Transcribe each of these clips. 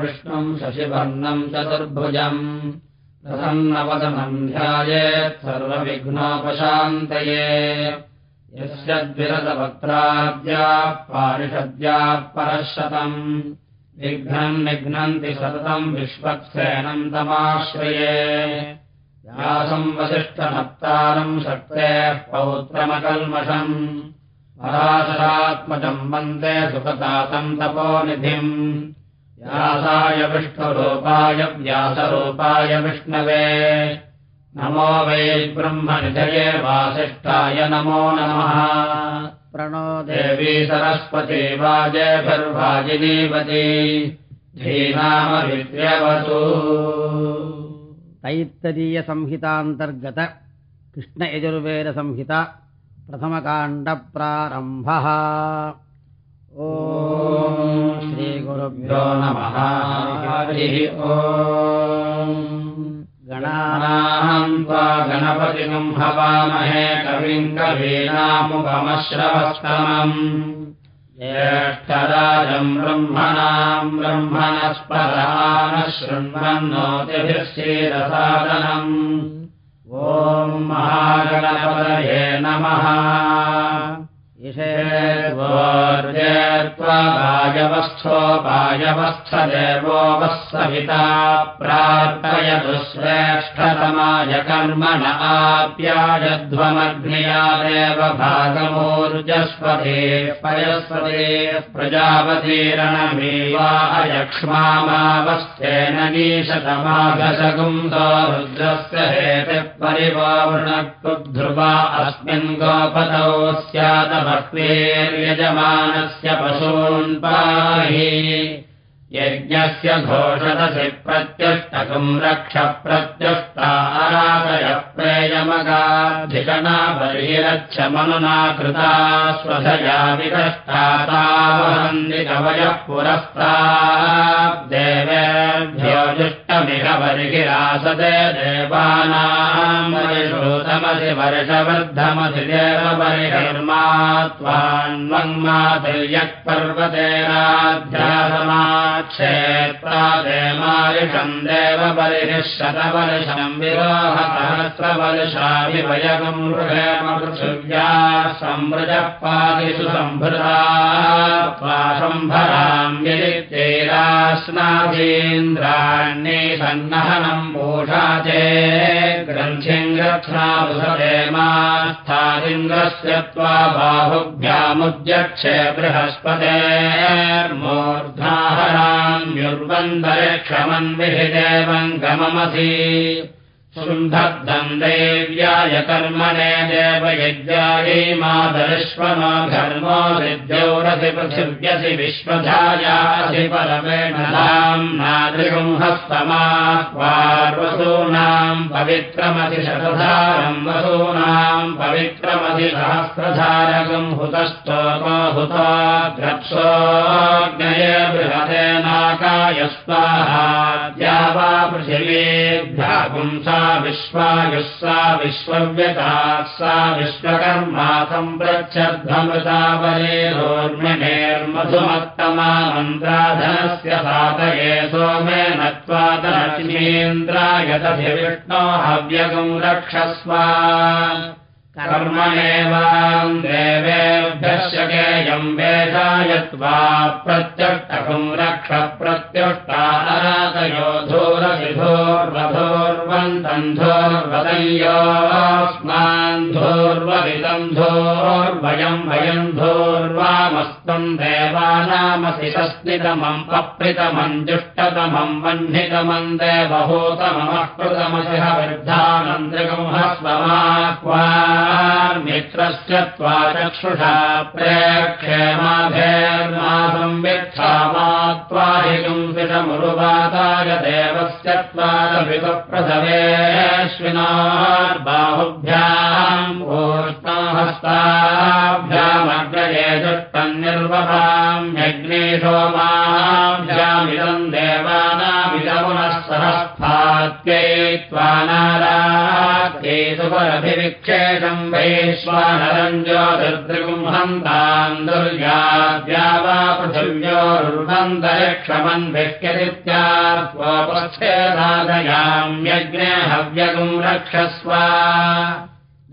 विष्णुम् शशिवर्णम् चतुर्भुजम् प्रसन्नवदनम् ध्यायेत् सर्वविघ्नोपशान्तये। यस्य द्विरदवक्त्राद्याः पारिषद्याः परशतम्। विघ्नम् निघ्नन्ति सततम् विश्वक्सेनम् तमाश्रये। व्यासम् वसिष्ठनप्तारम् शक्तेः पौत्रमकल्मषम् पराशरात्मजम् वन्दे सुखतातम् तपोनिधिम्। व्यासाय विष्णुरूपाय व्यासरूपाय विष्णवे। नमो वै ब्रह्मनिधये वासिष्ठाय नमो नमः। प्रणो देवी सरस्वती वाजभिर्वाजिनीवती धीनामभिद्यवतु तैत्तरीयसंहितान्तर्गत कृष्णयजुर्वेदसंहिता प्रथमकाण्डप्रारम्भः। ॐ श्रीगुरुभ्यो नमः। गणानाम् त्वा गणपतिम् हवामहे कविम् कवीनामुपमश्रवस्तमम्। ज्येष्ठराजम् ब्रह्मणाम् ब्रह्मणस्परानः शृण्वन्नोतिभिः क्षीरसादनम् ॐ महागणपतये नमः ेत्वायवस्थोपायवस्थदेवो वः सविता प्रार्थयतु श्रेष्ठतमाय कर्मण आप्यायध्वमग्नियादेव भागमोर्जस्पते पयस्पते प्रजापतीरणमेवा अयक्ष्मामावस्थेन नीशतमागसगुंसो रुद्रस्य हेतिः परिवावृणक्तुध्रुवा अस्मिन् गोपतौ स्यादभक्तेर्यजमानस्य पशून् पाहि। यज्ञस्य घोषदसि प्रत्युष्टकम् रक्ष प्रत्युष्टारादय प्रेयमगाधिकना बहिरच्छ मनुना कृता स्वधया विकष्टातावहन्ति कवयः वर्षवर्धमसि देवबर्हिर्मा त्वान्वङ्मातिर्यः पर्वतेनाध्यासमा क्षेत्रादेमायुषम् देवबलिः शतवर्षम् विरोहसहस्रवर्षाभिवयगम् मृगेम पृथिव्या संवृजः पादिषु सम्भृता त्वाशम्भराम् यदित्यैरास्नादीन्द्राण्ये सन्नहनम् पूषा चे ग्रन्थिम् गच्छावसते मास्थादिन्द्रस्य त्वा बाहुभ्यामुद्यक्षे बृहस्पतेर्मूर्धाहराम्युर्वन्दरिक्षमन्विहिदेवम् गममसि शुण्ठब्दम् देव्याय कर्मणे देवयज्ञायै घर्मो सिद्ध्यौरसि पृथिव्यसि विश्वधायासि परमेण नादृगम् हस्तमाह्वार्वसूनाम् पवित्रमसि शतधारम् वसूनाम् पवित्रमसि सहस्रधारकम् हुतस्तोको हुता द्रप्सोऽग्नये बृहतेनाकाय स्वाहा वा पृथिवीभ्यः पुंसा विश्वायुः सा विश्वव्यताः सा विश्वकर्मा सम्प्रच्छद्धमृतावरेर्मधुमत्तमामन्त्राधनस्य सातये सोमे नत्वादलक्ष्मीन्द्रायतधि विष्णो हव्यगम् रक्षस्व कर्मणेवाम् देवेभ्यश्च केयम् वेदायत्वा प्रत्यष्टकम् रक्ष प्रत्युष्टारातयो धूरसिधोर्वधोर्वन्तम् धोर्वदयोऽस्मान् धोर्वदितम् धोर्वयम् वयम् धोर्वामस्तम् देवानामसि सस्नितमम् पप्रितमम् जुष्टतमम् वह्नितमम् देवहूतममः वृद्धानन्द्रिकम् हस्वमाह्वा मित्रस्य त्वा चक्षुषा प्रेक्षेमाभेर्मासम् वित्थामा त्वाहिगुंसिषमुरुवाताय देवस्य त्वादभितप्रथमेऽश्विनार्बाहुभ्याम् ऊष्णहस्ताभ्यामग्रये यज्ञे सोमाभ्यामिदम् देवानामिदमुनः सहस्था स्वात्यै त्वा नारात्यै सुपरभिविक्षेषम् वैश्वानरम् ज्योतिर्दृगुंहन्ताम् दुर्गाद्या वा पृथिव्योरुर्वन्तरिक्षमन्भिह्यदित्या स्वपच्छेदादयाम्यग्ने हव्यगुम् रक्षस्व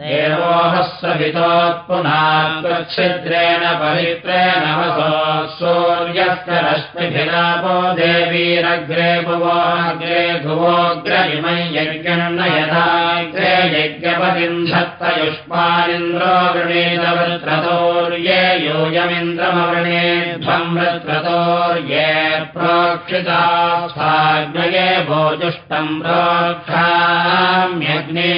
देवोहस्वहितोत्पुनाच्छिद्रेण पवित्रेण वसो सूर्यस्य रश्मिभिरापो देवीरग्रे भुवोऽग्रे भुवोऽग्रहिमं यज्ञन्न यथाग्रे यज्ञपतिम् धत्तयुष्मानिन्द्रो वृणीतवृत्रतोर्ये योऽयमिन्द्रमवृणेध्वम् वृत्रतोर्ये प्रोक्षिता साग्नये भोजुष्टम् प्रोक्षाम्यग्ने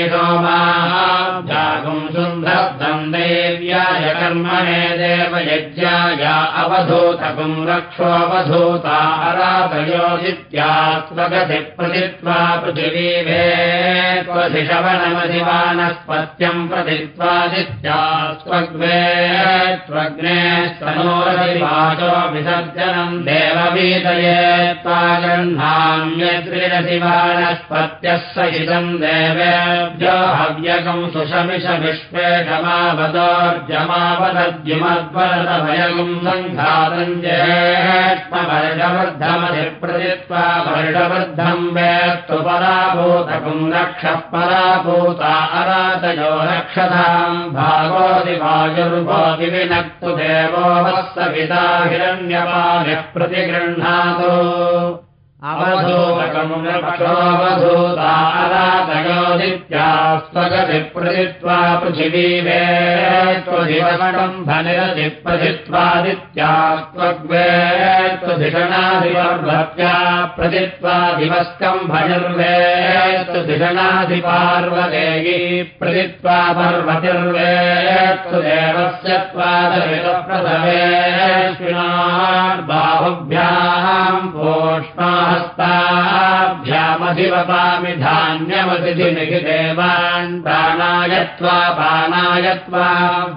सोमागुम् सुन्धब्दम् देव्याय कर्मणे देवयज्ञाय अवधूतकुम् रक्षोऽवधूता अरातयोदित्यात्मगति प्रतित्वा पृथिवीभे त्वधिशवनमधिवानस्पत्यम् प्रतित्वादित्यास्त्वग्वे त्वग्ने स्तनोरधिवाचो विसर्जनम् देववीतये त्वा गह्नाम्यद्रिरधिवानस्पत्यः सहितम् देवेभ्यो सुशमिष विश्वेशमावदोर्जमावदद्युमद्वरदभयगुम् सङ्घातम् जेष्मवर्षवृद्धमधिप्रतित्वा वर्षवृद्धम् वेत्तु पराभूतकुम् रक्षः पराभूता अरातयो रक्षताम् भागोदिवायुर्भोति विनक्तु देवो हिरण्यपानिः प्रतिगृह्णातु अवधूतकम् रक्षोऽवधूता अरातयोदित्यास्त्वगति प्रतित्वा पृथिवीवे त्वधिवटम् धनिरति प्रतित्वादित्यास्त्वग्वे त्वधिषणाधिपर्वत्या प्रतित्वा दिवस्कम् भनिर्वे त्वधिषणाधिपार्वदेयी प्रतित्वा पर्वतिर्वे त्वदेवस्य त्वादविदप्रथवेष्विनार्बाहुभ्याम् पोष्णाहस्ताभ्यामधिवपामि धान्यमतिथिनिखि देवान् प्राणायत्वा पानायत्वा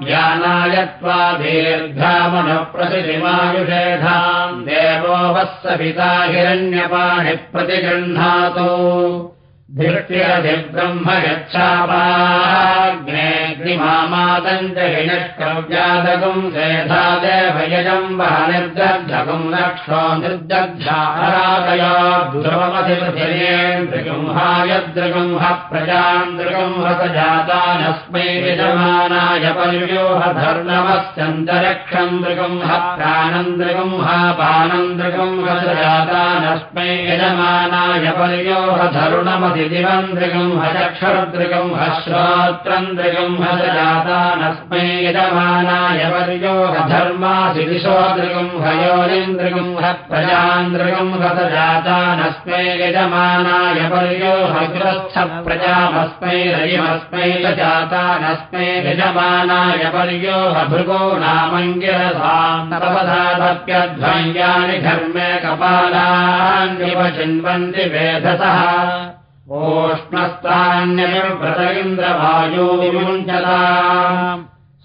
व्यानायत्वा दीर्घामनुप्रतिमायुषेधाम् देवो वत्स पिता हिरण्यपाणि प्रतिगृह्णातु। धृष्ट्यधिब्रह्म यच्छापाग्नेऽग्निमामादम् च हिणष्कव्यादगुम् सेधा देवयजम् वह निर्दग्धगुम् रक्षो निर्दग्धारादया दुरवमधिपथिरेन्द्रगुंहायद्रगुंह प्रजाम् दृगुंहस जातानस्मै यजमानाय पर्योहधर्णमस्यन्तरिक्षम् दृगुंह प्राणम् दृगुंह पानम् दृगुंहस जातानस्मै यजमानाय पर्योहधरुणमधि दिवम् दृगम् जातानस्मै यजमानाय वर्यो दृगम् हस जातानस्मै यजमानाय वर्यो हग्रस्थ प्रजामस्मै रयिमस्मै च जातानस्मै यजमानाय वर्यो हभृगो नामङ्गिरसाम् तपधाप्यध्वञ्जानि धर्मे कपालान्यव चिन्वन्ति वेधसः ओष्णस्तान्यनिर्व्रत इन्द्रवायो विमुञ्चता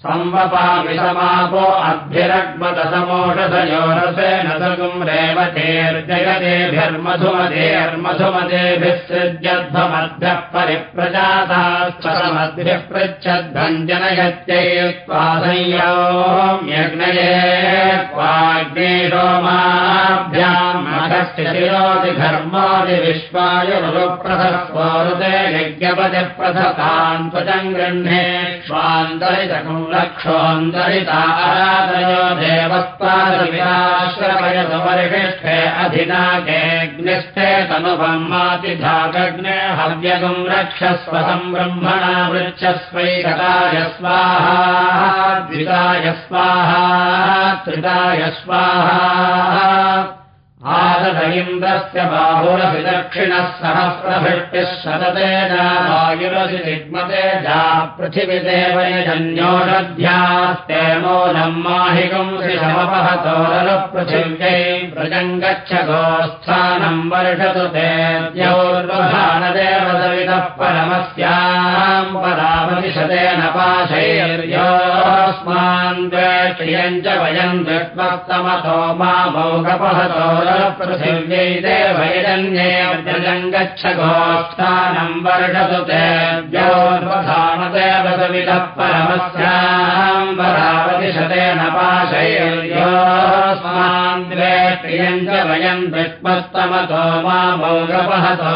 संवपामि समापो अभ्यरग्मदसमोषधयोरसेन सगुम् रेवतेर्जगतेभिर्मधुमतेर्मधुमतेभिः सृज्यध्वमद्भ्यः परिप्रजाताश्चमद्भ्यः पृच्छध्वञ्जनयत्यै त्वा संयोम्यग्नये त्वाग्ने सोमाभ्याम् मघस्य शिरोति घर्मादि विश्वाय रुप्रथस्वरुते यज्ञपतिप्रथतान् त्वचम् गृह्णे स्वान्तरितकम् लक्षोऽन्तरिता आराधयो देवस्तादविराश्रमयसुपरिषिष्ठे अधिनाकेऽग्निष्ठे तनुभम् मातिधागग्ने हव्यगुम् रक्षस्व सम्ब्रह्मणा वृक्षस्वैकताय स्वाहा द्विताय स्वाहा त्रिताय स्वाहा आदद इन्द्रस्य बाहुरसि दक्षिणः सहस्रभृष्टिः शततेन वायुरसि दिग्मते जा पृथिविदेवयजन्योषध्यास्ते माहिगुंसि समपहतोरलः पृथिव्यै व्रजम् गच्छ गोस्थानम् वर्षतु ते द्यौर्वधानदेवदवितः परमस्याम् परामतिशतेन पाशैर्यो योऽस्मान् द्वेष्यम् च वयम् दृष्ट्वस्तमतो मा भोगपहतो पृथिव्यै देवैरन्ये व्रजम् गच्छ गोष्ठानम् वर्षतु तेभ्योर्वधानदेव सविदः परमस्याम् पाशैर्योऽस्मान् द्वेष्यम् च वयम् दृष्ट्वस्तमतो मा भोगपहतो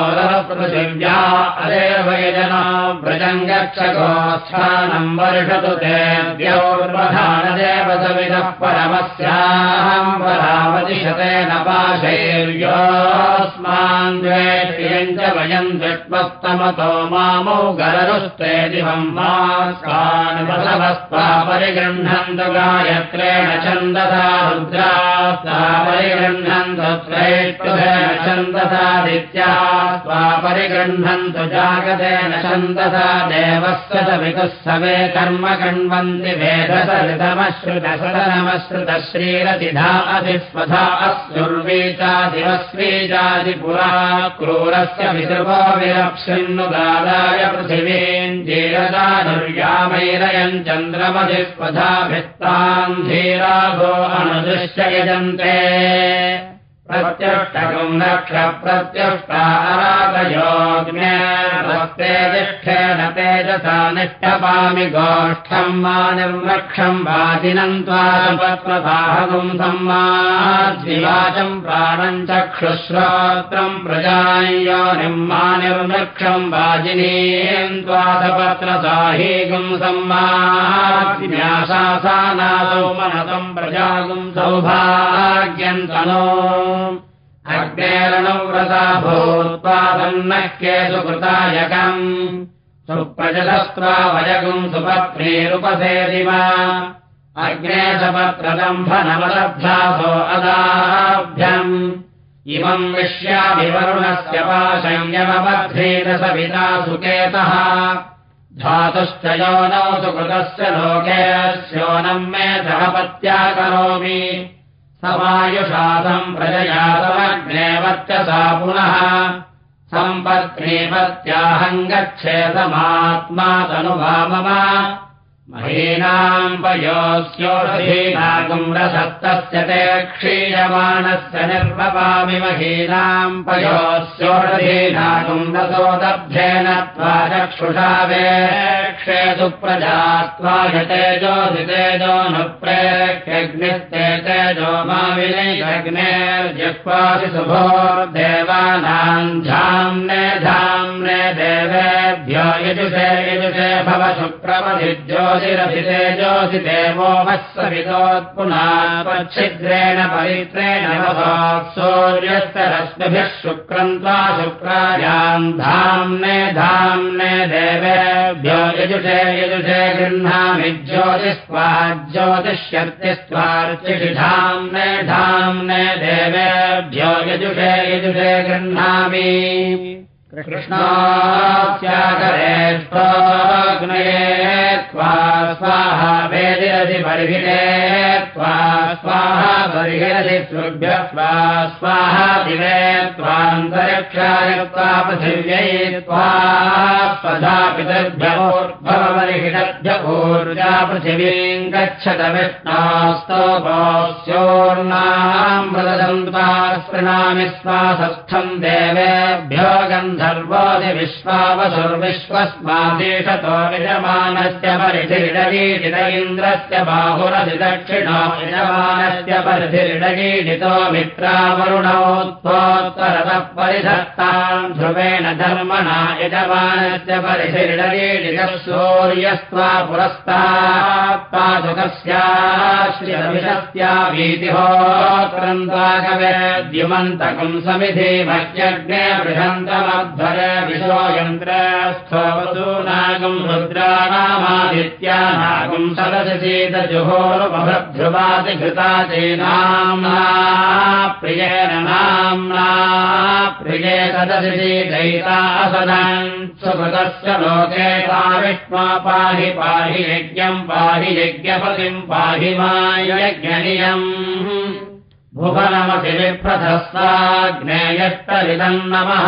पृथिव्या अदेवैजना व्रजम् गोष्ठानम् वर्षतु तेभ्योर्वधानदेव सविदः परमस्याम् वरावतिशतेन पाशैर्योऽस्मान् द्वेष्यम् च वयम् दृष्ट्वस्तमतो मामौ गररुस्ते दिवम् गायत्रेण छन्दसा रुद्रास्ता परिगृह्णन्तु त्रैष्टुभेन छन्दसादित्या स्वा परिगृह्णन्तु जागतेन छन्दसा देवस्य च वितुःसवे कर्म अधिस्वधा अस्युर्वीचादिवस्वीजादिपुरा क्रूरस्य विरप्सिन्नु दादाय पृथिवीम् जीरदानुर्यामैरयम् चन्द्रमधिस्वधाभिस्ताम् धीराभो अनुदृश्य यजन्ते प्रत्यष्टकम् रक्ष प्रत्युष्टारागयोग्ने तिष्ठेन तेजसा निष्ठपामि गोष्ठम् मा निर्वक्षम् वाजिनम् त्वापत्मसाहगुम् सम्माद्विवाचम् प्राणम् चक्षुश्रोत्रम् प्रजायोनिम् मा निर्वृक्षम् वाजिनीम् त्वादपत्रसाहीगुम् सम्माद्व्यासानादौ मनसम् प्रजागुम् सौभाग्यम् तनो अग्नेरणव्रता भूत्वादन्नः केषु कृतायकम् सुप्रजलस्त्वा वयगुम् सुपत्नीरुपसेदिवा अग्ने सपत्रदम्भनवलब्धासो अदाभ्यम्। इमम् विश्याभिवरुणस्य पाशय्यमबध्रीत सविता सुकेतः। धातुश्च योनौ सुकृतस्य लोकेऽस्योनम् मे सहपत्या करोमि समायुषासम् प्रजयातमग्नेवत्यसा पुनः सम्पत्नीपत्याहम् गच्छे समात्मा तनुभामम महीनाम् पयोस्योषधीनागुम् रसत्तस्य ते क्षीयमाणस्य निर्वपामि महीनाम् पयोस्योषधीनागुम् रसोदभ्येन त्वा चक्षुषा वेक्षे सुप्रजा तेजोऽसि तेजो नु प्रेक्ष्यग्निस्ते तेजो माविनैरग्नेर्जिह्वासि शुभोर्देवानाम् धाम्ने धाम्ने देवेभ्यो यजुषे यजुषे भव शुक्रमधिज्योतिरभिते ज्योति देवो वत्सविदोत्पुनाच्छिद्रेण परित्रेण सूर्यस्य रश्मिभिः शुक्रम् त्वा शुक्रायाम् धाम्ने धाम्ने देवेभ्यो यजुषे यजुषे गृह्णामि ज्योतिस्त्वा ज्योतिष्यर्तिस्त्वार्चिषि धाम्ने धाम्ने देवेभ्यो यजुषे यजुषे गृह्णामि। कृष्णास्याकरेष्टोग्नये त्वा स्वाहा वेदिरसि त्वा स्वाहा बर्हिरसि सुभ्य स्वा स्वाहा दिवे त्वान्तरिक्षाय त्वा पृथिव्यै त्वा स्वधा पितर्भ्योर्भवबर्हिणभ्य ऊर्जा पृथिवीम् गच्छत विष्णास्तोपोस्योर्नाम् मृदन्त्वा स्पृणामि स्वासस्थम् देवेभ्यो गन्धर्वोऽधि विश्वावसुर्विश्वस्मादेशतो यजमानस्य इन्द्रस्य बाहुरधि दक्षिणो यजमानस्य परिधिरिडगीडितो मित्रावरुणोत्तोत्तरतः परिधत्ताम् ध्रुवेण धर्मणा यजमानस्य परिधिरिडगीडितः सूर्यस्त्वा पुरस्तात्पादुकस्याश्रियविषस्या वीतिहोत्रन्त्वाकवेद्युमन्तकम् समिधे मह्यग्ने बृहन्तमध्वर विशो यन्त्रस्थोवसूनागम् रुद्राणामादित्यानागम् सदशशीतजुहोरुपभ्रुवाति घृता चेनाम्ना प्रियेण नाम्ना प्रिये सदशशीतैता असदन् सुकृतस्य लोके सा विष्मा पाहि पाहि यज्ञम् पाहि यज्ञपतिम् पाहि मायज्ञनियम्। भुवनमसि विप्रथस्ताग्नेयष्टविदम् नमः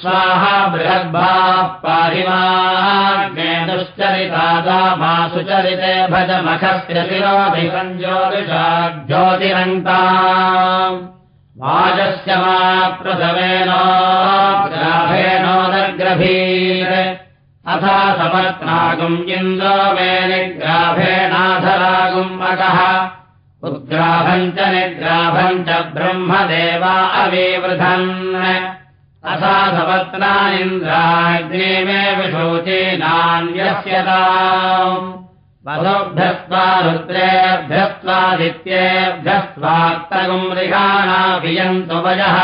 स्वाहा बृहद्भा दुश्चरिता मा सुचरिते भजमखस्य वाजस्य मा प्रसवेनोग्राभेणोदग्रभीर अथा समर्त्रागुम् इन्द्रो मे निग्राभेणाधरागुम् अकः उद्ग्राभम् च निग्राभम् च ब्रह्मदेवा अविवृधन् अथा सपत्नानिन्द्राग्ने मे विशोचीनान्यस्यता। वधोभ्यस्त्वा रुद्रेभ्यस्त्वादित्येभ्यस्त्वात्तगुम् रिहाणाभियन्तु वयः।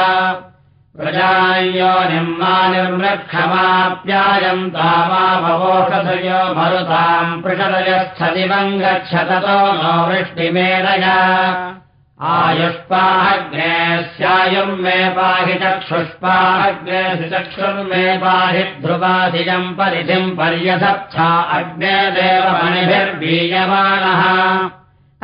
प्रजायो निम्मा निर्मृक्षमाप्यायम् तामावोषधयो मरुताम् पृषदयच्छदिवम् गच्छततो नो वृष्टिमेरया आयुष्पाग्ने स्यायुम् मे पाहि चक्षुष्पाग्ने चक्षुर्मे पाहि ध्रुवाधिजम् परिधिम् पर्यधच्छा अग्ने देवमणिभिर्बीयमानः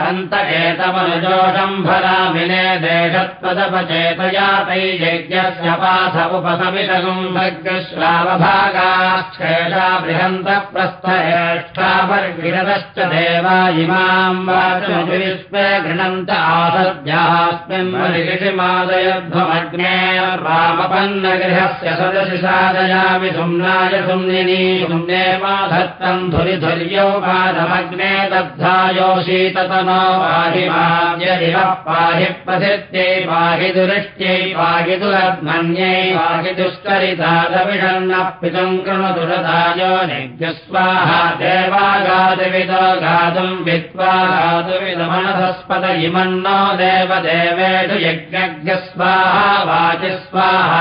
अन्तकेतमनुजोषम् भरामिने देशत्वदपचेतया तैयज्ञस्य पाथ उपसमितगुम् भग्श्रावभागाश्चेषा बृहन्तप्रस्थहेष्ठापर्गिरतश्च देवा इमाम् वाचमुविश्वे गृणन्त आसद्यास्मिन् ऋषिमादयध्वमग्ने रामपन्नगृहस्य सदसि सादयामि सुम्नाय सुम्निनी सुम्ने माधत्तम् धुरिधुर्यो पादमग्ने दग्धायो शीततनो पाहि माद्यदिव पाहि प्रसिद्ध्यै पाहि दुरिष्ट्यै पाहि दुरध्मन्यै पाहि दुष्करितादविषन्नः पितुम् कृणुतु रथायो निज्ञस्वाहा देवागादिविदो गातुम् वित्त्वा गातुविदमनसस्पत इमन्नो देवदेवेषु यज्ञज्ञस्वाहा वाचि स्वाहा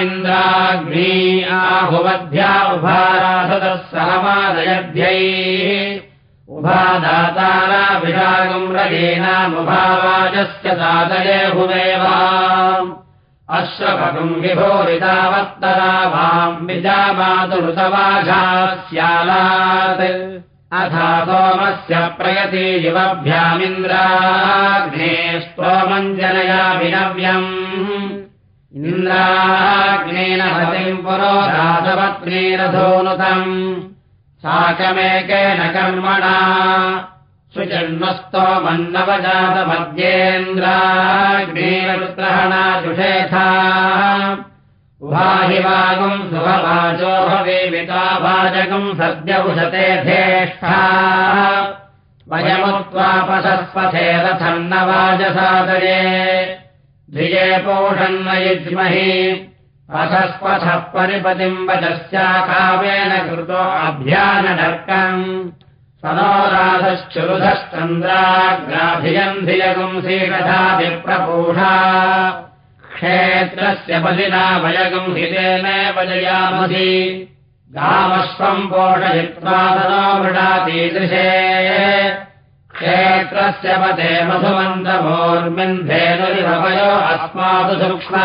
उभावामिन्द्राग्नी आहुवद्भ्या उभारासदः सहमादयद्भ्यैः उभादाताराभिषागम् रजीनामुभावाजस्य सादये हुमेवा। अश्वपकुम् विभोरितावत्तरा वाम् विजामातुरुतवाघा स्यालात् अथा सोमस्य प्रयति युवभ्यामिन्द्राग्ने स्तोमम् जनयाभिनव्यम् इन्द्राग्नेन हतिम् पुरोधासपत्नीरधोनुतम् साकमेकेन कर्मणा। सुजन्मस्तोमन्नवजातमध्येन्द्राग्नेरपुत्रहणाजुषेथा उभाहि वागुम् सुभवाचो धेष्ठा वयमुत्त्वापशस्पथे रथम् न वाजसादये धिये पोषन्न युज्महि अथस्पथः परिपतिम् वचस्याकावेन कृतो अभ्याननर्कम् सनोराधश्चुरुधश्चन्द्राग्राभियम् धियगुम् श्रीरथाभिप्रपूषा क्षेत्रस्य पदिना वयगुम् हितेनेव जयामसि गामश्वम् पोषयित्वा सनो मृडातीदृशे क्षेत्रस्य पदे मधुमन्तमोर्मिन्धेनुरिभवयो अस्मासु सूक्ष्मा।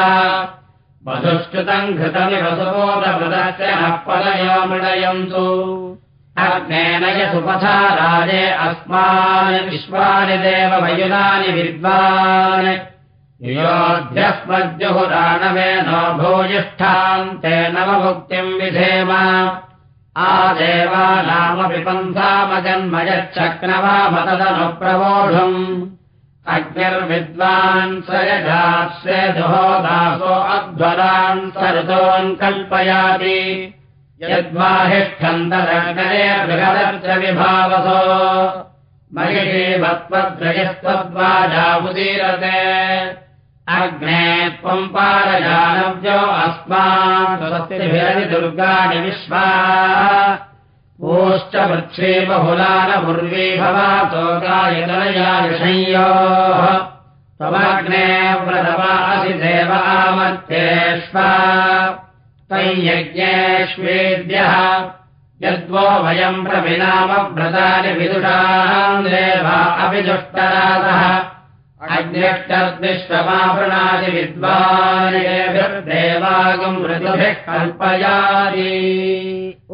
घृतमिव सुबोधमृतस्य नः पदयो मृडयन्तु। अग्नेन यसुपथा राजे अस्मान् विश्वानि देवमयुनानि विद्वान्। योऽध्यस्मद्युहुदानवे नो भूयिष्ठाम् तेन मुक्तिम् विधेम आदेवानामपि पन्थामजन्मयच्छक्नवामतदनुप्रवोढुम् अग्निर्विद्वान् स यजास्ये दुहो दासो अध्वरान् सरुतोन् कल्पयाति। यद्वाहिष्ठन्तरगणे बृहदर्च विभावसो। महिषी भक्त्वद्रयस्त्वद्वाजामुदीरते अग्ने त्वम् अस्मान् दुर्गाणि विश्वा। पूश्च वृक्षे बहुलानमुर्वी भवातो गायतनया ऋषयोः त्वमग्ने व्रतवासि देवामत्येष्वा तैयज्ञेष्वेद्यः यद्वो वयम् प्रविनामव्रतानि विदुषाम् देवा अपि दुष्टरातः विद्वानेभिर्देवागम् ऋतुभिः कल्पयादि ओ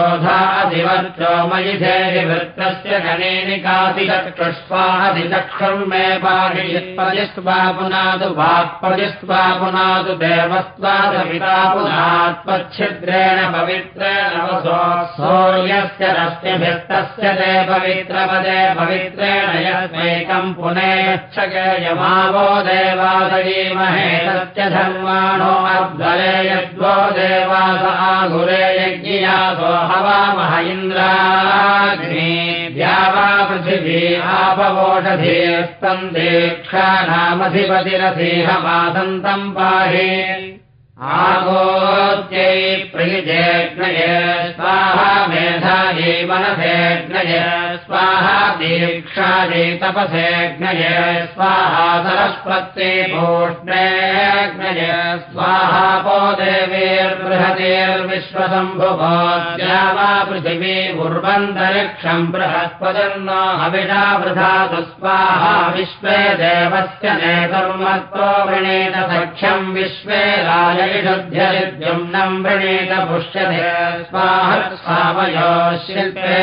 पयोधिवर्चोधाधिवर्चो मयि धेरिवृत्तस्य गणेनिकाति चक्षुष्वाधिचक्षुम् मे पाहि यत्पदिस्त्वा पुनातु वाक्पदिस्त्वा पुनातु देवस्त्वादपिता पुनात्पच्छिद्रेण पवित्रेण सौर्यस्य रश्मिभिस्तस्य ते पवित्रपदे पवित्रेण यस्मैकम् पुनेच्छगेयमावो देवादयीमहे तस्य धर्माणो अध्वरे यद्वो देवास आगुरे यज्ञियासो हवामह इन्द्राग्नि द्यावा पृथिवी आपवोषधीस्तम् दीक्षानामधिपतिरसीहमासन्तम् पाहि आगोत्यै प्रियजेग्नय स्वाहा मेधायै मनसेग्नय स्वाहा दीक्षायै तपसेग्नय स्वाहा सरस्वत्यै भूष्णेग्नय स्वाहा पो देवीर्बृहतीर्विश्वसम्भुभोद्या वा पृथिवी उर्वन्तरिक्षम् बृहस्पतिर्नो हविषा वृधातु स्वाहा विश्वे देवस्य वृणीत सख्यम् विश्वे राजैषुध्यलिद्युम्नम् वृणीत पुष्यते स्वाह सावयो शिल्पे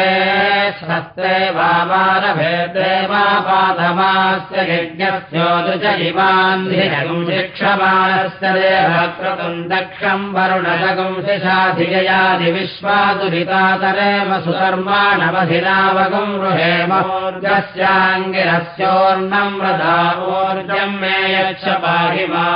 सस्ते वामारभेदे वा पादमास्य यज्ञस्योदृच इवान्धिरगुम् शिक्षमाणस्य देवक्रतुम् दक्षम् वरुणजगुम् शिशाधिजयादि विश्वादुरितातरेम सुकर्माणवधिनावगुम् रुहेमोर्गस्याङ्गिरस्योर्णम् व्रतावोर्जम् मे यच्छ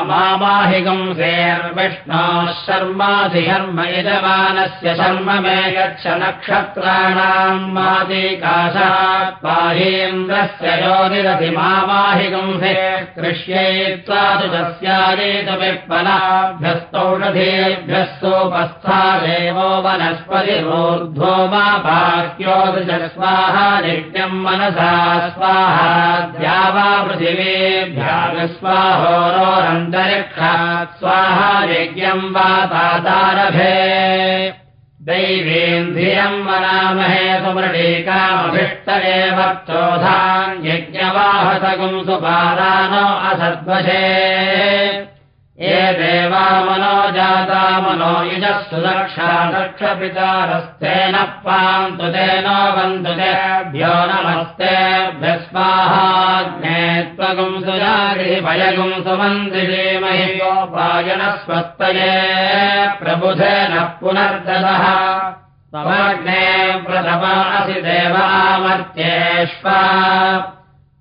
मामाहिगुम् सेर्विष्णोः शर्माधि शर्म यजमानस्य शर्म मे यच्छ नक्षत्राणाम् मादिकाशात् पाहीन्द्रस्य योनिरधि मामाहिगुंसे कृष्यैत्वा तु तस्यादेतविप्पलाभ्यस्तौषधेभ्यः सोपस्था देवो वनस्पतिरोर्ध्वो मा बाह्योदृजस्वाहा नित्यम् मनसा स्वाहा द्यावा पृथिवीभ्याग स्वाहोरोरन्तरिक्षात् स्वाहा यज्ञम् वा तादारभे दैवेन्धियम् वनामहे सुमृणीकामभिष्टये वक्चोधान् यज्ञवाहसगुम् सुपादानो असद्वशे ये देवा मनो जाता मनो युजः सुदक्षा दक्षपितारस्तेन पान्तु तेनो बन्धु तेभ्यो नमस्तेभ्यस्वाहाग्ने त्वगुम् सुजागृहि भयगुम् सुमन्दिरीमहि गोपायनस्वस्तये प्रबुधे नः पुनर्ददः त्वमग्ने प्रथमासि देवामर्त्येष्वा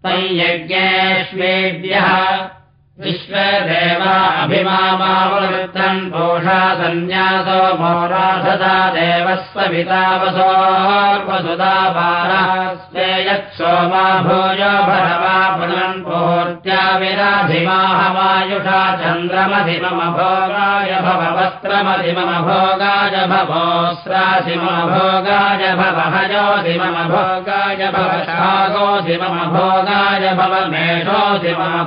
तञ्यज्ञेष्वेद्यः विश्वे देवा अभिमामावृद्धन् पोषा सन्न्यासो मोराधदा देवस्वपितावसोर्वसुदा बालास्ते यत्सोमा भूयो भरवा पुनन् पूर्त्या विराधिमाहमायुषा चन्द्रमधिमम भोगाय भव वस्त्रमधिमम भोगाय भवोस्रासि मम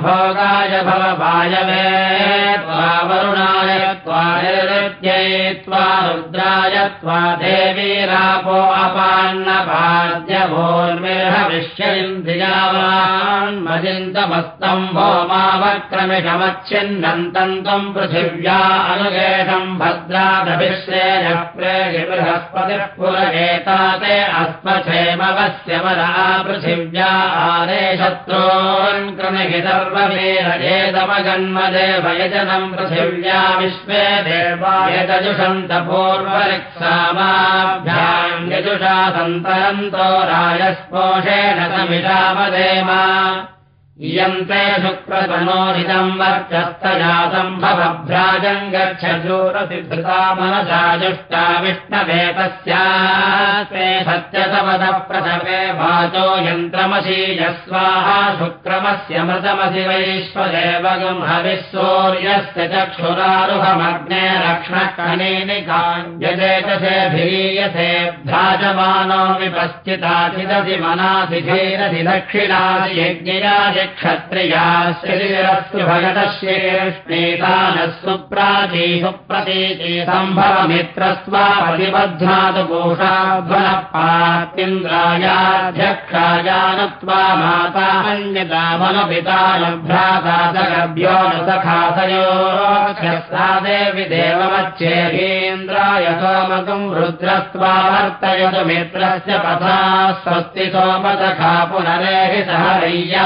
भोगाय भव वायवे त्वा वरुणाय त्वा त्वा रुद्राय त्वा देवीरापो अपान्नपाद्यभोर्मिर्हविष्यन्द्रियावान् मजिन्तमस्तम् भो मावक्रमिषमच्छिन्नन्तम् त्वम् पृथिव्या अनुगेशम् भद्रादभिश्रेयः प्रेहि बृहस्पतिः पुरगेता ते अस्मक्षेमवस्य वरा पृथिव्या आरे शत्रून् क्रमिहि सर्वमेरजेत यदमगन्मदेव यजनम् पृथिव्या विश्वे देवा पूर्वरिक्सामाभ्याम् यजुषा सन्तरन्तो राजस्पोषेण समिषामदेमा इयन्ते शुक्रतनोरिदम् वर्चस्तजातम् भवभ्राजम् गच्छूरसिद्धृता मनसा जुष्टा विष्णवेतस्यास्ते सत्यसपदः प्रसवे वाचो यन्त्रमशीजस्वाहा शुक्रमस्य मृतमसि वैश्वदेवगम् हविः सूर्यस्य चक्षुरारुहमग्ने रक्ष्मकनेनिकाञ्जजेतसेऽभिरीयसे भ्राजमानो विपश्चिताचिदसि मनासिधीरसि दक्षिणासि यज्ञयाय क्षत्रियाश्चिरस्तु भगतश्रेष्णेतानः सुप्राची सुप्रतीची सम्भवमित्रस्वा प्रतिबध्नातु कोषाध्वनः पात्रिन्द्रायाध्यक्षायानत्वा माता अन्यतामनुपितानुभ्राता सगभ्यो न सखासयो सा देवि देवमच्चेरीन्द्राय सोमकम् रुद्रस्त्वा वर्तयतु मित्रस्य पथा स्वस्ति सोमसखा पुनरेहि सहरय्या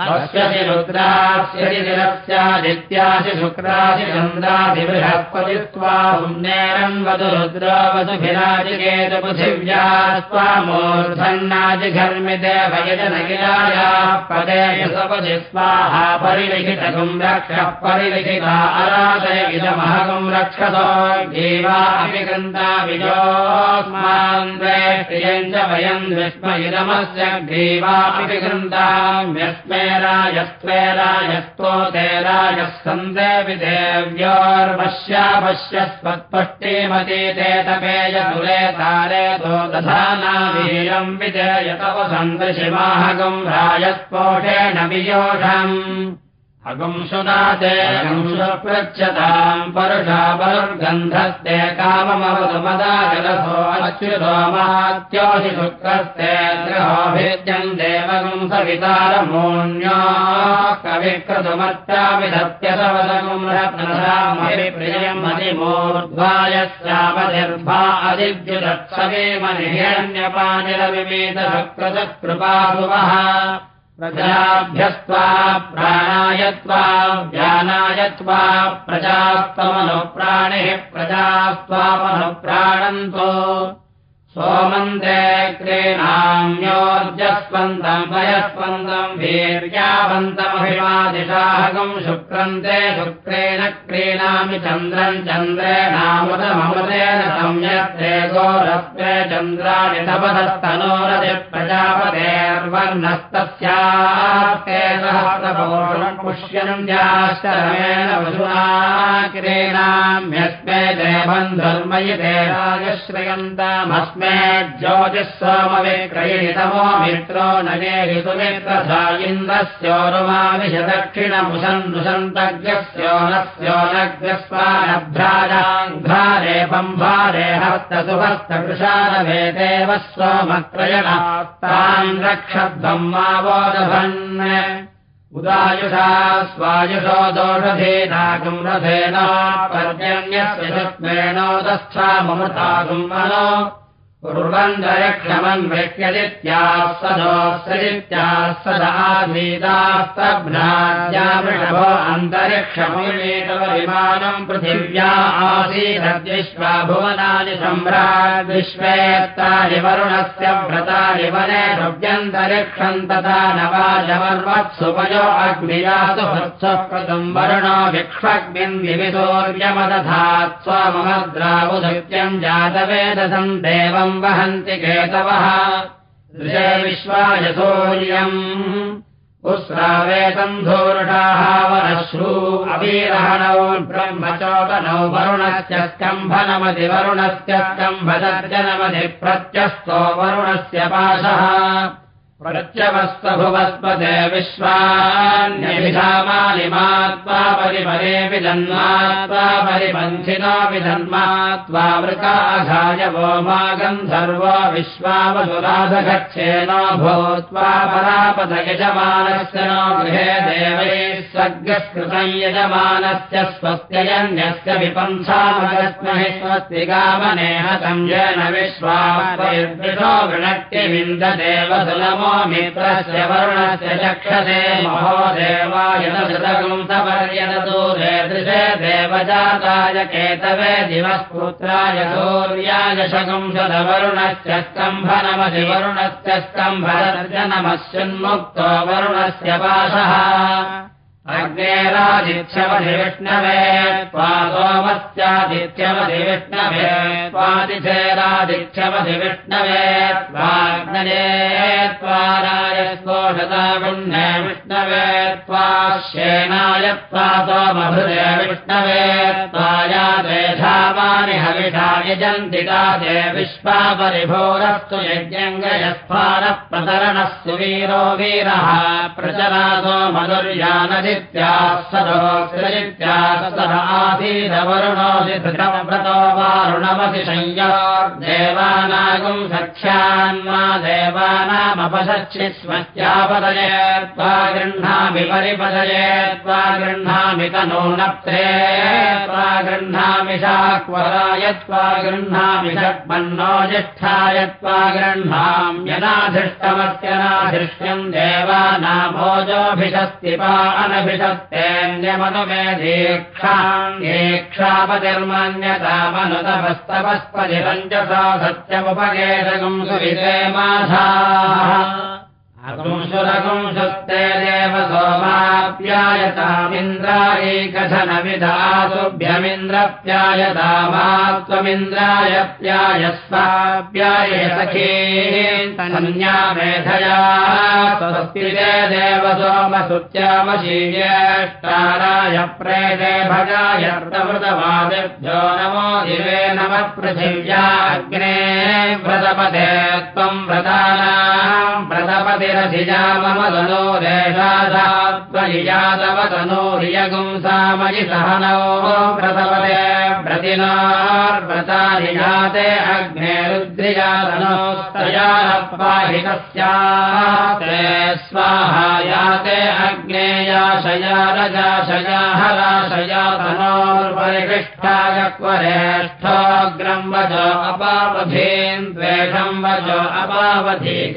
पश्यति रुद्रास्यति निरस्यादित्यासि शुक्रासि चन्द्रासि बृहस्पति त्वा पुण्येरन्वतु रुद्रवसुभिराजिकेतु पृथिव्या स्वामूर्धन्नाजिघर्मिते भयजनगिरायाः पदेषु सपदि स्वाहा परिलिखितकुम् रक्षः परिलिखिता अरादय इदमहकुम् रक्षसो देवा अपि कृन्ता विजोऽस्मान् द्वे प्रियम् गन्ताम्यस्मै राजस्त्वेराजस्तोतेराजः सन्देवि देव्योर्वश्या पश्यस्वत्पष्टिमतीते तपेयतुले तारे तो दधानावीरम् विजयतव सन्दशिमाहगम् राजस्पोषेण वियोषम् अगुंसुनाते पृच्छताम् परुषा परुर्गन्धस्ते काममवतु मदा जलसो अच्युतो मात्योषि शुक्रस्ते ग्रहोभिद्यम् देवगुम् सवितारमोन्यो कविक्रतुमत्याभिधत्यसवदगुम् रत्नधामभिप्रियम् अधिमूर्ध्वायस्यापनिर्भा अधिद्युदत्सवे मनिहिरण्यपानिरविमेत शुक्रतकृपासुवः प्रजाभ्यस्त्वा प्राणायत्वा ज्ञानायत्वा प्रजास्तमनुप्राणिः प्रजास्त्वामनुप्राणन्तो सोमन्ते क्रीणाम्योर्जस्पन्दम् वयस्पन्दम् वीर्यावन्तमभिमादिशाहकम् शुक्रन्ते शुक्रेण क्रीणामि चन्द्रम् चन्द्रेणामृतमृतेन संयत्ते गोरस्ते चन्द्राणि तपदस्तनोरधि प्रजापतेर्वर्णस्तस्यास्ते सहस्रपोषम् पुष्यन्त्याश्चरमेण वसुना क्रीणाम्यस्मे देवम् धर्मयिते राजश्रयन्तामस्मे ज्योतिः सोमविक्रयितमो मित्रो नगेहितुमित्रधा इन्द्रस्योरुमाविश दक्षिणमुसन्दुसन्तज्ञस्योनस्योनग्रस्वानभ्राजाङ्घ्रारे पम्भारे हस्तसुहस्तकृशानवेदेव सोमक्रयणास्तान् रक्षध्वम् मावोदभन् उदायुषा स्वायुषो दोषधेनागम् रथेन पर्जन्यस्य शुक्मेणोदस्था ममतागम् मनो कुर्वन्तरिक्षमन्वेक्यदित्याः सदोऽस्यदित्याः सदासीदास्तभ्राज्यावृषभो अन्तरिक्षमुमेतवविमानम् पृथिव्या आसीदद्विश्वा भुवनानि सम्राट् विश्वेत्तानि वरुणस्य व्रतानि वने द्रव्यन्तरिक्षम् तथा नवाजवर्वत्सुपयो अग्नियासु वत्सप्रदम् वरुणो विक्ष्वग्निम् दिविसौर्यमदधात् स्वमद्रावुधृत्यम् जातवेदसम् देवम् वहन्ति केतवः। दृशे विश्वायसूर्यम् उस्रावेतम् धूरुषाः वरश्रू अवीरहणौ ब्रह्मचोदनौ वरुणस्य स्तम्भनमधि वरुणस्य स्तम्भदर्जनमधि प्रत्यस्तो वरुणस्य पाशः प्रत्यवस्तभुवस्पदे विश्वान्यभिधामानि मात्वा परिमलेऽपि जन्मात्वा परिबन्धिनोऽपि जन्मात्वा वृकाघाय वो मा गन्धर्वो विश्वावसुराधगच्छेनो भूत्वा परापदयजमानस्य नो गृहे देवैः सर्गस्कृतम् यजमानस्य स्वस्त्ययन्यस्य विपन्थामगस्महि स्वस्ति सुलमो मित्रस्य वरुणस्य चक्षसे महो देवाय सपर्यदतो दृशे देवजाताय केतवे दिवस्पुत्राय सूर्याय शकुंशदवरुणस्य स्तम्भनमधि वरुणस्य स्तम्भनमस्युन्मुक्तो वरुणस्य पाशः अग्नेरादित्यमधिविष्णवे त्वा सोमस्यादित्यमधिविष्णवे त्वादिशेरादित्यमधिविष्णवे त्वाग्नये त्वाराय स्पोषता पुण्ये विष्णवे त्वा श्येनाय त्वा सोमभृदे विष्णवे त्वाया देधावानि हविषा यजन्ति तादे विश्वा परिभोरस्तु यज्ञङ्गयस्फानः प्रतरणः सुवीरो वीरः प्रचरासो मधुर्यानदि सदोत्यासः आसीदवरुणोऽधिभृतव्रतो वारुणमसि सख्यान्मा देवानामपशक्षि स्वस्यापदये त्वा गृह्णामि परिपदये त्वा गृह्णामि तनो त्वा गृह्णामि शाक्वराय त्वा गृह्णामि षट्मन्नो ज्येष्ठाय त्वा गृह्णाम्यनाधिष्टमस्यनाधिष्यम् देवानामोजोऽभिषस्तिपा अनभि भिषत्तेऽन्यमनुमे सुविदे माधाः पुंसुरपुंसुस्ते देव सोमाप्यायतामिन्द्रायैकथनविधातुभ्यमिन्द्रप्यायता त्वमिन्द्राय प्यायस्वाप्याय सखी तन्या मेधया स्वस्तिरे देव सोमसुत्यामशीज्येष्टाराय प्रेते भगाय प्रमृतवादिभ्यो नमो दिवे नमः पृथिव्याग्ने व्रतपदे त्वम् व्रतानाम् व्रतपतिरधिजा मम तनो देशाधात्वयिजातवतनो हियगुंसामयि सहनो व्रतपदे व्रतिनार्व्रताधिजाते अग्ने रुद्रिजातनोस्तया पाहि तस्याते स्वाहायाते अग्नेयाशया रजाशया हराशया तनोर्परिकृष्टाय क्वरेष्ठोऽग्रम् वज अपावधीन् द्वेषम् वज अपावधीक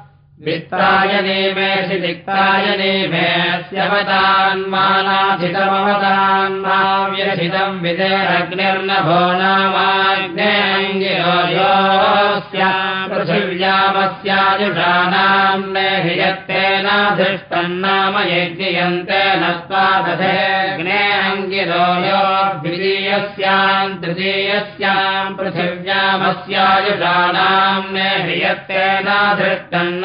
वित्ताय नेमेषि दिक्ताय नेमेऽस्यवतान्मानाधितमवतान्माव्यथितम् विदेरग्निर्नभो नामाग्नेऽङ्गिरोयोऽस्य पृथिव्यामस्यायुषानाम् नेहि यत्तेनाधिष्टम् नाम यज्ञयन्तेन स्वादधेऽग्ने अङ्गिरोयो द्वितीयस्याम् तृतीयस्याम् पृथिव्यामस्यायुषाणाम् नेहि यत्तेनाधिष्टम्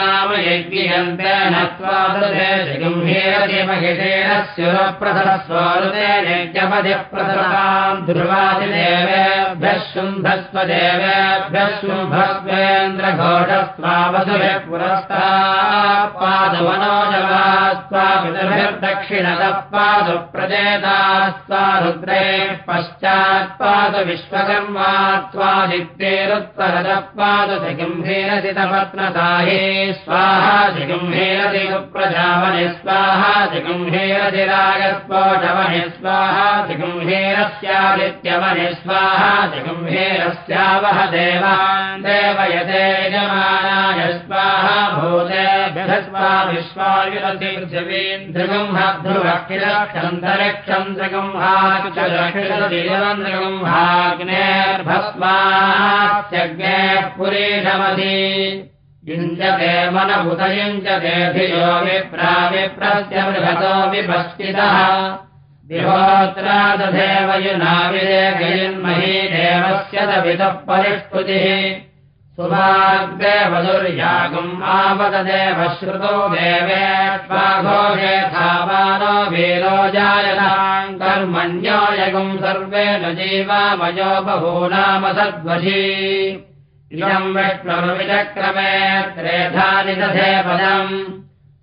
स्युरप्रथस्वरुते यज्ञपदिप्रथताम् देवेभ्यः शुम्भस्वेन्द्रघोषस्वावसुभिः पुरस्तात्पादमनोजवास्त्वापितभिर्दक्षिणतः पादुप्रजेतास्त्वा रुद्रेः पश्चात्पादु विश्वकर्मा त्वादित्यैरुत्तरतः पादुति गम्भीरसि तपत्नसाहे स्वाहा जिगुम्भेरति सुप्रजावनि स्वाहा जिगुम्भेरति रागस्फोटवनि स्वाहा जिगुम्भेरस्यादित्यवनि स्वाहा जिगुम्भेरस्यावह देवान् देवयते यजमानाय स्वाहा विश्वायुरति पृथिवीन् ध्रुगुंहध्रुवक्षिलक्षन्तरिक्षम् ध्रुगुंहाक्षलक्षिलदिगन्ध्रुगुंहाग्नेर्भस्मात्यग्नेः पुरीषमधि युञ्जते मनभुत युञ्जते धियो विप्राविप्रस्य बृहतो विभस्तितः विहोत्रादधेव युनाविदेकयन्मही देवस्य दवितः परिष्कृतिः। सुभाग्देवदुर्यागम् आवददेव श्रुतो देवे स्वाघोषेथावानो वीरो जायताम् कर्मण्यो यगुम् सर्वेण जीवामयो बहूनाम सद्वशी इदम् विष्णुर्विचक्रमे त्रेधानि दधे पदम्।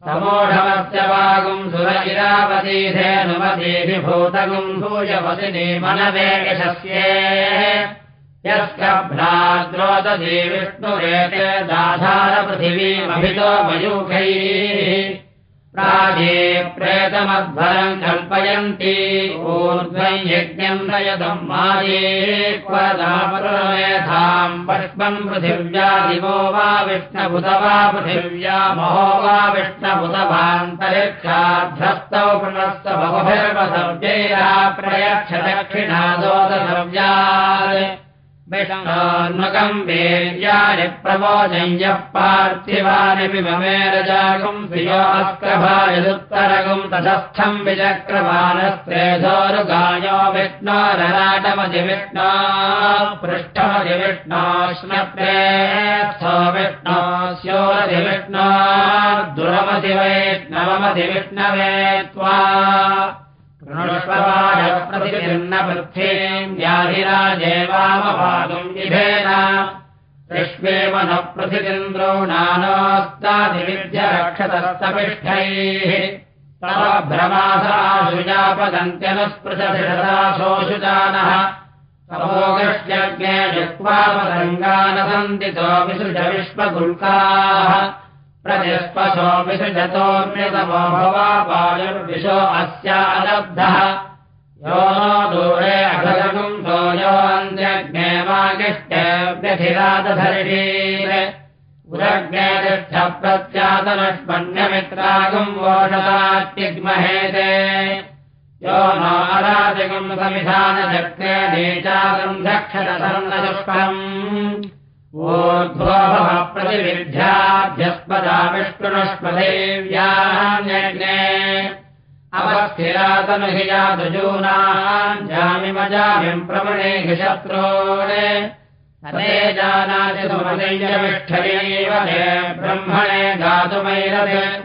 समोढमस्य वागुम् सुर इरावतीधेनुमतीभिभूतगुम् भूयवसिनी मनवे यशस्ये यस्कभ्राद्रोदधी विष्णुरेते दाधारपृथिवीमभितो मयूखैः प्राजे प्रेतमध्वरम् कल्पयन्ति। ऊर्ध्वम् यज्ञम् नयतम् माये क्वदापरमेधाम् पुष्पम् पृथिव्या दिवो वा विष्णभुत वा पृथिव्या महो वा विष्णभुतवान्तरिक्षाभ्यस्तौ पुनस्त प्रयक्ष दक्षिणादोदसव्यात् विष्णोन्मुखम् वीर्याणि प्रवोजय्यः पार्थिवानिपि ममेरजागुम् प्रियो अस्क्रभायदुत्तरगुम् तथस्थम् विचक्रवानस्त्रेधोरुगायो विष्णोरराटमधि विष्णो पृष्ठमधि विष्णोष्णप्रेस्थो विष्णो स्योरधि विष्णो दुरमधि वैष्णवमधि विष्णवे त्वा प्रतिभिन्न पृथ्वीम् व्याधिराजेवामभागम् विभेन ऋष्वेव न प्रतिन्द्रो नानोस्तादिविद्य रक्षतस्तपिष्ठैः तव भ्रमासाशुजापदन्त्यनुस्पृशशिरसासोऽशुजानः तमोगश्यज्ञे जिह्वापदङ्गानसन्दितो विसृज विश्वगुल्काः विसृजतोऽन्यतमो भवापायुर्विशो अस्यालब्धः यो नो दूरे सोऽन्त्यग्ने वागिष्टेऽव्यधिरादधर्षीर् उदग्ने तिष्ठ प्रत्यातनष्मण्यमित्रागुम् वोषदात्यग्महेते यो नो अराजगुम् समिधानजग्ने नीचागम् दक्षतसन्नजुष्पम् ऊर्ध्वोभव प्रतिविद्याभ्यस्पदा विष्णुष्पदेव्यान्यग्ने अवस्थिरातनुहि जातजूनाम् जामिमजामिम् प्रमणेहि शत्रूणे ते जानाति ते ब्रह्मणे गातुमैरत्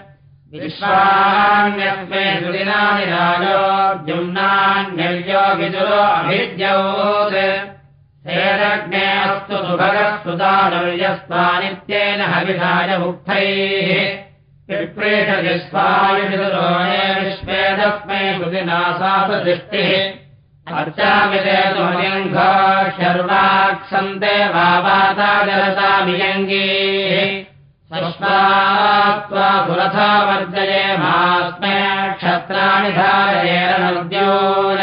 विश्वान्यस्मे सुदिनानि राजो जुम्नान्यर्यो विदुरो अभिद्यौत् हेरग्ने अस्तु सुभगस्तु दानुर्यस्वानित्येन हविधाय मुक्तैः विप्रेषजिस्वायुषुरोणे विश्वेदस्मै सुदिना सातदृष्टिः अर्चामिते तुमलिङ्घो शर्वाक्षन्ते सस्मात्वा सुरथा वर्जये मास्मे क्षत्राणि धारयेरनद्योन्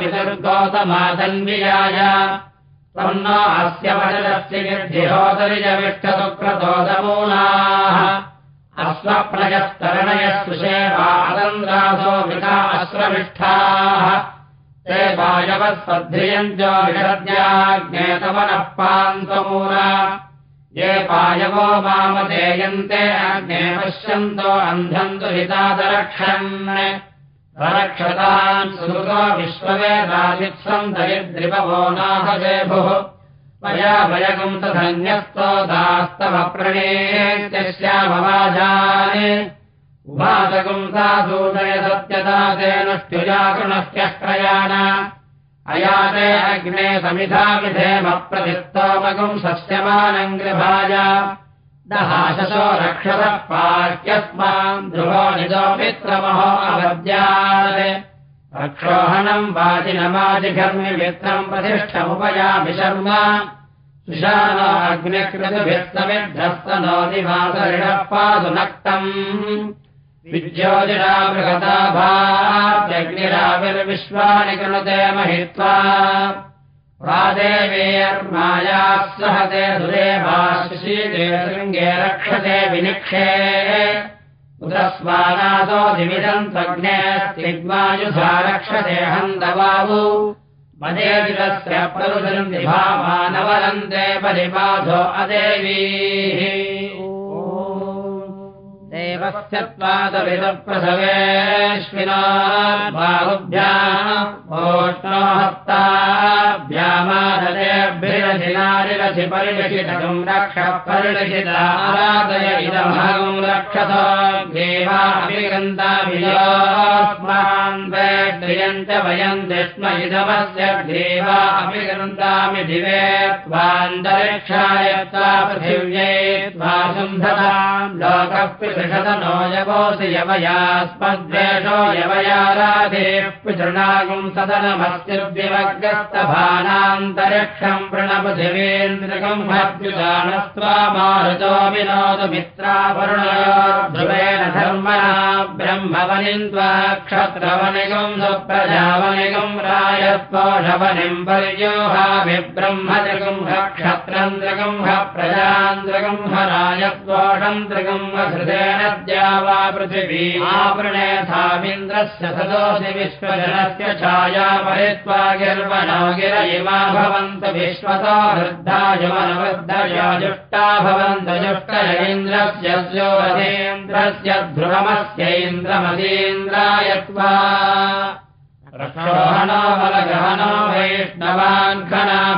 विदुर्गौतमादन्वियाय त्वम् नो अस्य वचनस्य गिर्धिहोदरिजविष्टसुक्रतोदमूलाः अश्वप्रजस्तरणयः सुषेवादन्द्रासो वृथा अश्रविष्ठाः ते वायवः स्वध्रियञ्जो विषद्याज्ञेतमनः पान्तमूला ये पायवो मामदेयन्ते अग्ने पश्यन्तो अन्धन्तु हितादरक्षन् रक्षताम् सुहृतो विश्ववेदादित्सम् दरिद्रिपवो नाहजेभुः मया वयगुम् तधन्यस्तो दास्तवप्रणेत्यस्यामवाजान् उभासगुम् साधूदय सत्यता तेनुष्ठुजाकृणस्त्यष्ट्रयाण अयाते अग्ने समिधाविधेमप्रतिस्तोमगुम् सस्यमानम् गृभाय दहाशसो रक्षतः पाह्यस्मान् ध्रुवो निजो मित्रमहो अवद्यात्। रक्षोहणम् वाचिनमाजिघर्मि मित्रम् प्रतिष्ठमुपयामि शर्म। सुशानो अग्निकृतभिस्तमिद्धस्तनो निवासरिणः पादुनक्तम् विज्योतिरा बृहता भाग्निराविर्विश्वानि कृणुते महित्वा प्रादेवीयर्मायाः सहते सुदेवाशिषीते शृङ्गे रक्षते विनिक्षे। दिविदम् सग्ने स्तिग्मायुधा रक्षते हन्दवावु मदेविदस्य प्ररुदम् विभामानवरन्ते परिबाधो अदेवीः देवस्यत्वादविदप्रसवेश्विना बाहुभ्याम् ओष्णोहस्ताभ्यामादतेभिरधिनारिरसि परिलिखितम् रक्ष परिलिखितारादय इदमहम् रक्षस देवाभिगन्ताभियोस्मान् वेद्रियम् च वयम् स्म इदमस्य देवा अभिगन्तामि दिवे त्वान्तरिक्षाय त्वा पृथिव्यै त्वा सुन्धताम् लोकः पितृषत नो यवोऽसि यवयास्मद्वेषो यवयाराधेः पितृणागुम् सदनमस्तिर्विवग्रस्तभानान्तरिक्षम् प्रणपृथिवेन्द्रकम् हद्युदानस्त्वा मारुतो विनोद मित्रावरुणयोर्ध्रुवेण धर्मणा ब्रह्मवनिम् त्वा क्षत्रवनिगम् सुप्रजावनिगम् रायस्पोषवनिम् पर्योहाभिब्रह्मजगम् ह क्षत्रम् द्रगम् ह प्रजाम् द्रगम् ह रायस्पोषम् द्रगम् पृथिवी आवृणेथामिन्द्रस्य सदोऽसि विश्वजनस्य छाया परित्वा गिर्वणो गिर इमा भवन्त विश्वतो वृद्धा युवनवृद्धया जुष्टा भवन्त जुष्टय इन्द्रस्य स्योरथेन्द्रस्य ध्रुवमस्यैन्द्रमतीन्द्राय त्वा खना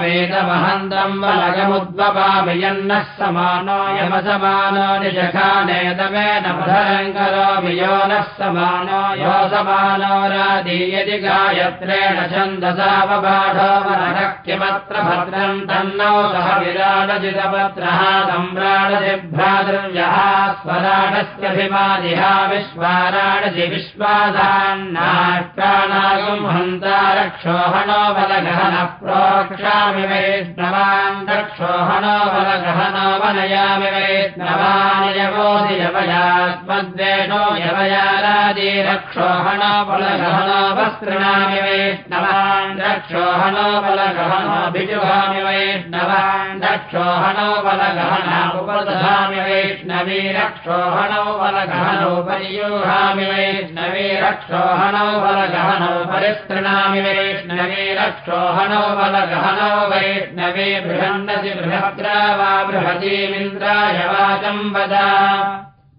वेदमहन्तम् बलगमुद्वपामि यन्नः समानो यमसमानो करोमि यो नः समानो यो समानो रादीयति गायत्रेण छन्दसावबाढो मनः किमत्र भद्रम् तन्नौ सह विराडजितपत्रः सम्राडजि भ्रातृव्यः स्वराडस्यभिमादिहा विश्वाराडजि विश्वादान्नाष्टानागम् हन्ता रक्षोहणो बलगहनः प्रोक्षामि वैष्णवान् रक्षोहणो यवोऽसि यवयास्मद्वेषो यवयारादि रक्षोहणो बलगहनो वस्त्रणामि वैष्णवान् रक्षोहणो वैष्णवान् रक्षोहणो बलगहना उपदधामि वैष्णवी रक्षोहणो बलगहनो परियूहामि वैष्णवी रक्षोहणो बलगहनो परिस्तृणामि वैष्णवी रक्षोहणो बलगहनो वैष्णवी बृहन्नसि बृहद्रा वा बृहतीमिन्द्राय वाचम् वदा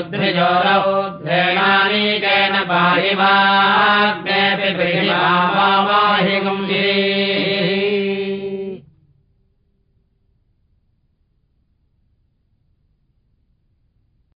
सम्राडति विशालः